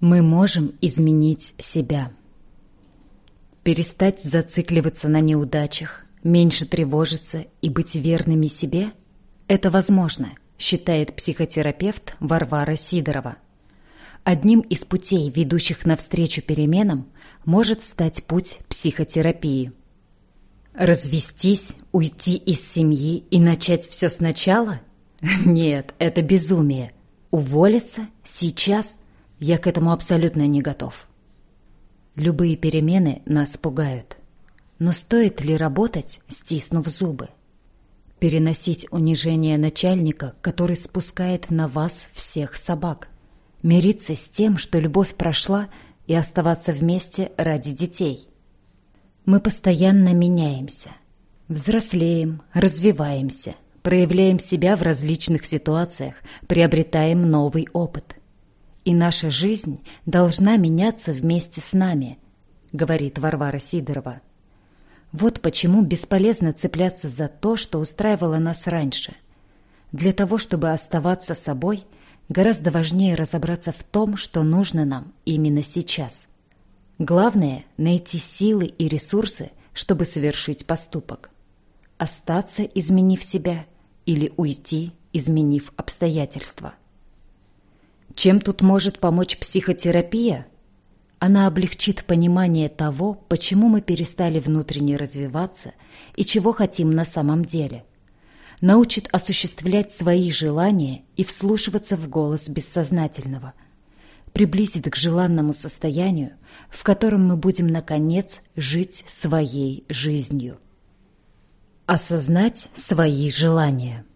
Мы можем изменить себя. Перестать зацикливаться на неудачах, меньше тревожиться и быть верными себе – это возможно, считает психотерапевт Варвара Сидорова. Одним из путей, ведущих навстречу переменам, может стать путь психотерапии. Развестись, уйти из семьи и начать все сначала? Нет, это безумие. Уволиться? Сейчас? Я к этому абсолютно не готов. Любые перемены нас пугают. Но стоит ли работать, стиснув зубы? Переносить унижение начальника, который спускает на вас всех собак? Мириться с тем, что любовь прошла, и оставаться вместе ради детей? Мы постоянно меняемся. Взрослеем, развиваемся, проявляем себя в различных ситуациях, приобретаем новый опыт. И наша жизнь должна меняться вместе с нами, говорит Варвара Сидорова. Вот почему бесполезно цепляться за то, что устраивало нас раньше. Для того, чтобы оставаться собой, гораздо важнее разобраться в том, что нужно нам именно сейчас. Главное – найти силы и ресурсы, чтобы совершить поступок. Остаться, изменив себя, или уйти, изменив обстоятельства. Чем тут может помочь психотерапия? Она облегчит понимание того, почему мы перестали внутренне развиваться и чего хотим на самом деле. Научит осуществлять свои желания и вслушиваться в голос бессознательного. Приблизит к желанному состоянию, в котором мы будем, наконец, жить своей жизнью. Осознать свои желания –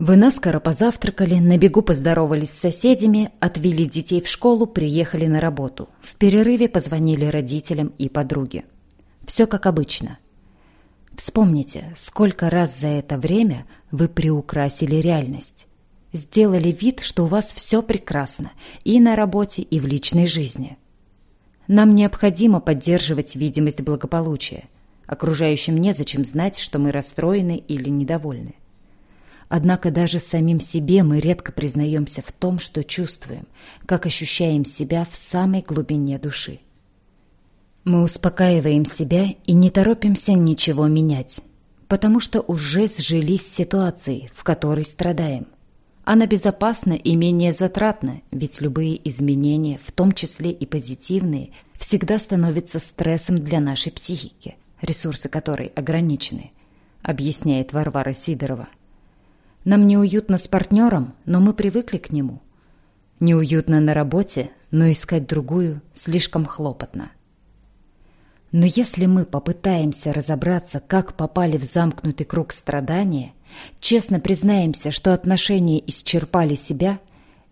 вы наскоро позавтракали, на бегу поздоровались с соседями, отвели детей в школу, приехали на работу. В перерыве позвонили родителям и подруге. Все как обычно. Вспомните, сколько раз за это время вы приукрасили реальность. Сделали вид, что у вас все прекрасно и на работе, и в личной жизни. Нам необходимо поддерживать видимость благополучия. Окружающим незачем знать, что мы расстроены или недовольны. Однако даже самим себе мы редко признаемся в том, что чувствуем, как ощущаем себя в самой глубине души. Мы успокаиваем себя и не торопимся ничего менять, потому что уже сжились с ситуацией, в которой страдаем. Она безопасна и менее затратна, ведь любые изменения, в том числе и позитивные, всегда становятся стрессом для нашей психики, ресурсы которой ограничены, объясняет Варвара Сидорова. Нам неуютно с партнером, но мы привыкли к нему. Неуютно на работе, но искать другую слишком хлопотно. Но если мы попытаемся разобраться, как попали в замкнутый круг страдания, честно признаемся, что отношения исчерпали себя,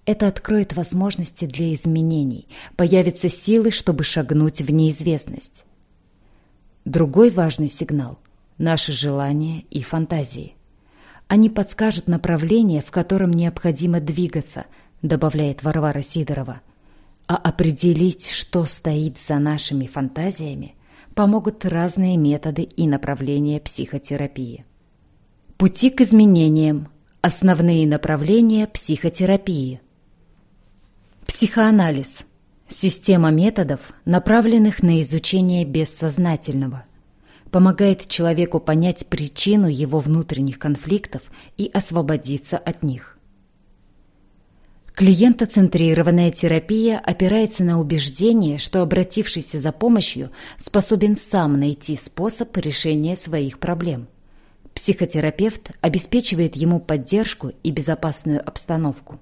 это откроет возможности для изменений, появятся силы, чтобы шагнуть в неизвестность. Другой важный сигнал – наши желания и фантазии. Они подскажут направление, в котором необходимо двигаться, добавляет Варвара Сидорова. А определить, что стоит за нашими фантазиями, помогут разные методы и направления психотерапии. Пути к изменениям. Основные направления психотерапии. Психоанализ. Система методов, направленных на изучение бессознательного помогает человеку понять причину его внутренних конфликтов и освободиться от них. Клиентоцентрированная терапия опирается на убеждение, что обратившийся за помощью способен сам найти способ решения своих проблем. Психотерапевт обеспечивает ему поддержку и безопасную обстановку.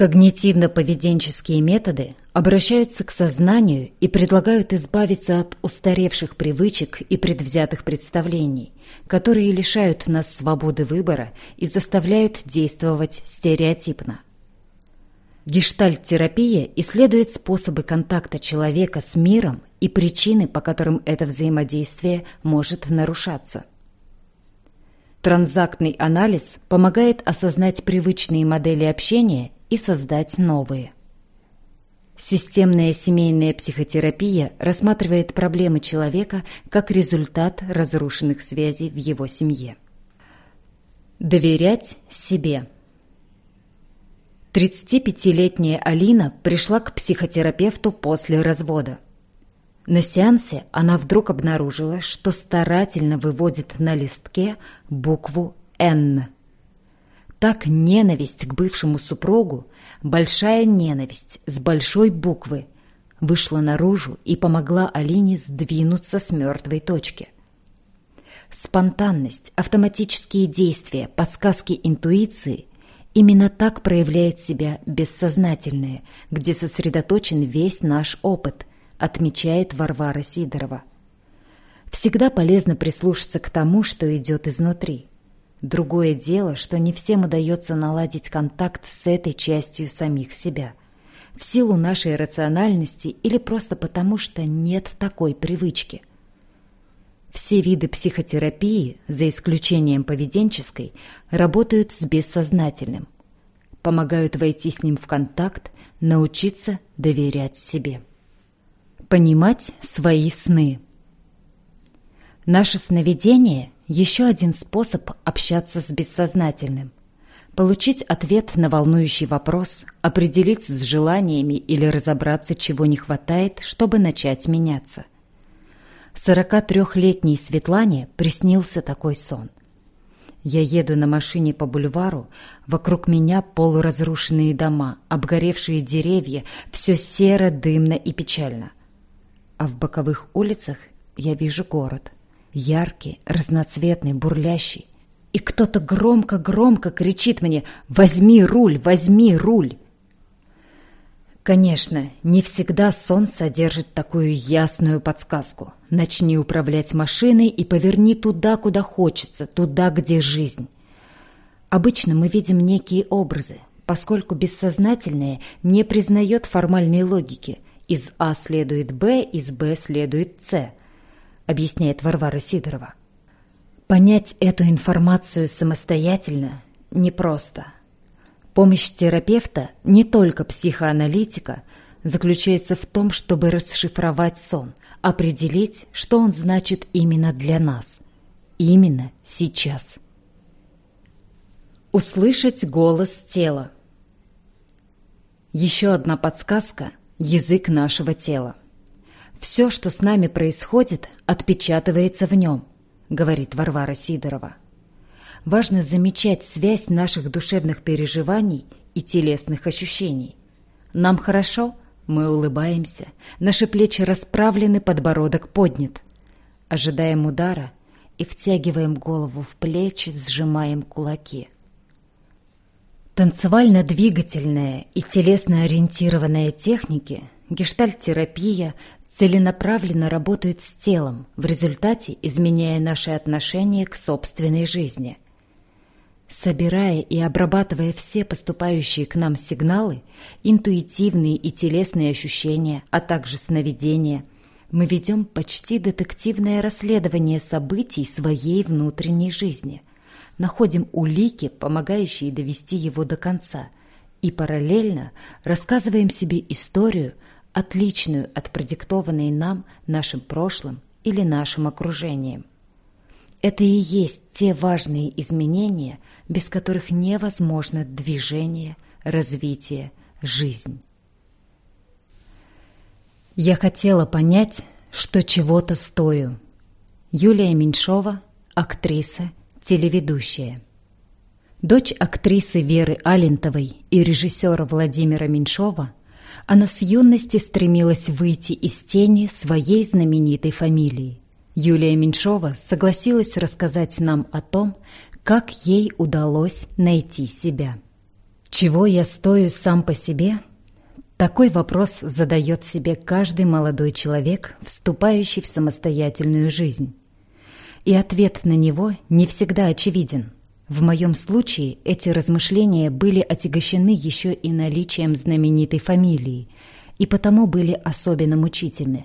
Когнитивно-поведенческие методы обращаются к сознанию и предлагают избавиться от устаревших привычек и предвзятых представлений, которые лишают нас свободы выбора и заставляют действовать стереотипно. Гештальт-терапия исследует способы контакта человека с миром и причины, по которым это взаимодействие может нарушаться. Транзактный анализ помогает осознать привычные модели общения и создать новые. Системная семейная психотерапия рассматривает проблемы человека как результат разрушенных связей в его семье. Доверять себе. 35-летняя Алина пришла к психотерапевту после развода. На сеансе она вдруг обнаружила, что старательно выводит на листке букву «Н». Так ненависть к бывшему супругу, большая ненависть с большой буквы, вышла наружу и помогла Алине сдвинуться с мертвой точки. Спонтанность, автоматические действия, подсказки интуиции Именно так проявляет себя бессознательное, где сосредоточен весь наш опыт, отмечает Варвара Сидорова. Всегда полезно прислушаться к тому, что идет изнутри. Другое дело, что не всем удается наладить контакт с этой частью самих себя. В силу нашей рациональности или просто потому, что нет такой привычки. Все виды психотерапии, за исключением поведенческой, работают с бессознательным. Помогают войти с ним в контакт, научиться доверять себе. Понимать свои сны. Наше сновидение – еще один способ общаться с бессознательным. Получить ответ на волнующий вопрос, определиться с желаниями или разобраться, чего не хватает, чтобы начать меняться – 43-летней Светлане приснился такой сон. Я еду на машине по бульвару, вокруг меня полуразрушенные дома, обгоревшие деревья, все серо, дымно и печально. А в боковых улицах я вижу город. Яркий, разноцветный, бурлящий. И кто-то громко-громко кричит мне «Возьми руль! Возьми руль!» Конечно, не всегда сон содержит такую ясную подсказку. Начни управлять машиной и поверни туда, куда хочется, туда, где жизнь. Обычно мы видим некие образы, поскольку бессознательное не признает формальной логики. Из А следует Б, из Б следует С, объясняет Варвара Сидорова. Понять эту информацию самостоятельно непросто – Помощь терапевта, не только психоаналитика, заключается в том, чтобы расшифровать сон, определить, что он значит именно для нас, именно сейчас. Услышать голос тела. Еще одна подсказка – язык нашего тела. Все, что с нами происходит, отпечатывается в нем, говорит Варвара Сидорова важно замечать связь наших душевных переживаний и телесных ощущений. Нам хорошо, мы улыбаемся, наши плечи расправлены, подбородок поднят. Ожидаем удара и втягиваем голову в плечи, сжимаем кулаки. Танцевально-двигательная и телесно-ориентированная техники, гештальт-терапия целенаправленно работают с телом, в результате изменяя наши отношения к собственной жизни – Собирая и обрабатывая все поступающие к нам сигналы, интуитивные и телесные ощущения, а также сновидения, мы ведем почти детективное расследование событий своей внутренней жизни, находим улики, помогающие довести его до конца, и параллельно рассказываем себе историю, отличную от продиктованной нам нашим прошлым или нашим окружением. Это и есть те важные изменения, без которых невозможно движение, развитие, жизнь. Я хотела понять, что чего-то стою. Юлия Меньшова, актриса, телеведущая. Дочь актрисы Веры Алентовой и режиссера Владимира Меньшова, она с юности стремилась выйти из тени своей знаменитой фамилии. Юлия Меньшова согласилась рассказать нам о том, как ей удалось найти себя. Чего я стою сам по себе? Такой вопрос задает себе каждый молодой человек, вступающий в самостоятельную жизнь. И ответ на него не всегда очевиден. В моем случае эти размышления были отягощены еще и наличием знаменитой фамилии, и потому были особенно мучительны.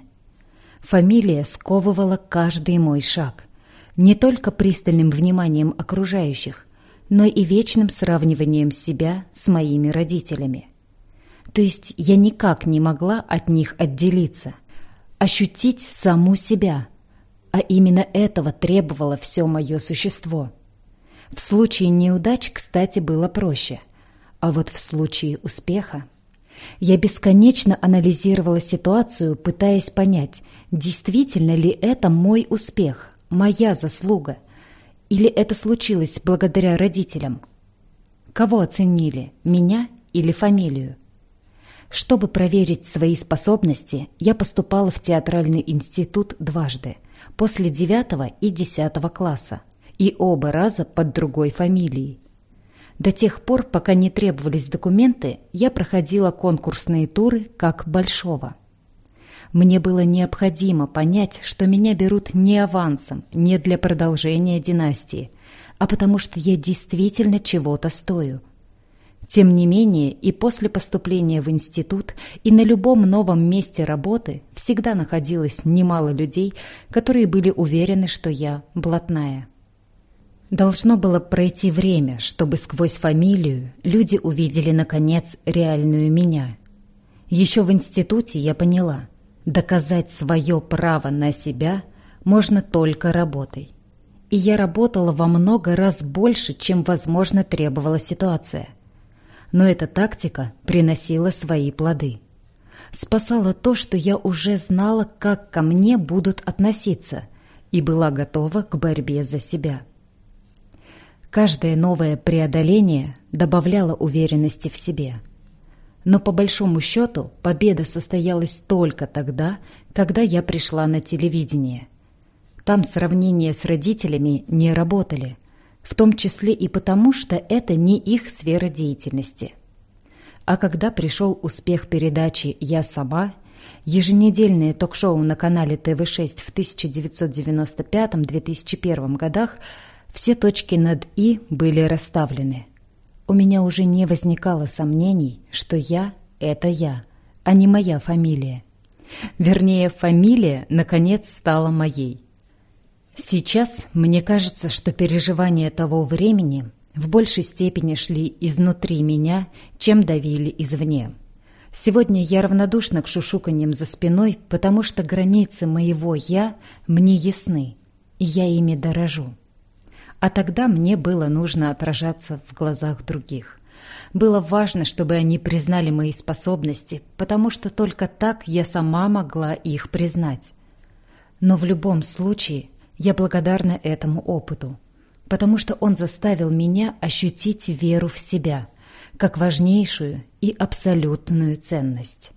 Фамилия сковывала каждый мой шаг – не только пристальным вниманием окружающих, но и вечным сравниванием себя с моими родителями. То есть я никак не могла от них отделиться, ощутить саму себя, а именно этого требовало все мое существо. В случае неудач, кстати, было проще. А вот в случае успеха я бесконечно анализировала ситуацию, пытаясь понять, действительно ли это мой успех, моя заслуга, или это случилось благодаря родителям. Кого оценили, меня или фамилию? Чтобы проверить свои способности, я поступала в театральный институт дважды, после девятого и десятого класса, и оба раза под другой фамилией. До тех пор, пока не требовались документы, я проходила конкурсные туры как большого. Мне было необходимо понять, что меня берут не авансом, не для продолжения династии, а потому что я действительно чего-то стою. Тем не менее, и после поступления в институт, и на любом новом месте работы всегда находилось немало людей, которые были уверены, что я блатная. Должно было пройти время, чтобы сквозь фамилию люди увидели, наконец, реальную меня. Еще в институте я поняла, доказать свое право на себя можно только работой. И я работала во много раз больше, чем, возможно, требовала ситуация. Но эта тактика приносила свои плоды. Спасала то, что я уже знала, как ко мне будут относиться, и была готова к борьбе за себя. Каждое новое преодоление добавляло уверенности в себе. Но по большому счету победа состоялась только тогда, когда я пришла на телевидение. Там сравнения с родителями не работали, в том числе и потому, что это не их сфера деятельности. А когда пришел успех передачи «Я сама», еженедельное ток-шоу на канале ТВ-6 в 1995-2001 годах – все точки над «и» были расставлены. У меня уже не возникало сомнений, что я — это я, а не моя фамилия. Вернее, фамилия, наконец, стала моей. Сейчас мне кажется, что переживания того времени в большей степени шли изнутри меня, чем давили извне. Сегодня я равнодушна к шушуканьям за спиной, потому что границы моего «я» мне ясны, и я ими дорожу. А тогда мне было нужно отражаться в глазах других. Было важно, чтобы они признали мои способности, потому что только так я сама могла их признать. Но в любом случае я благодарна этому опыту, потому что он заставил меня ощутить веру в себя, как важнейшую и абсолютную ценность.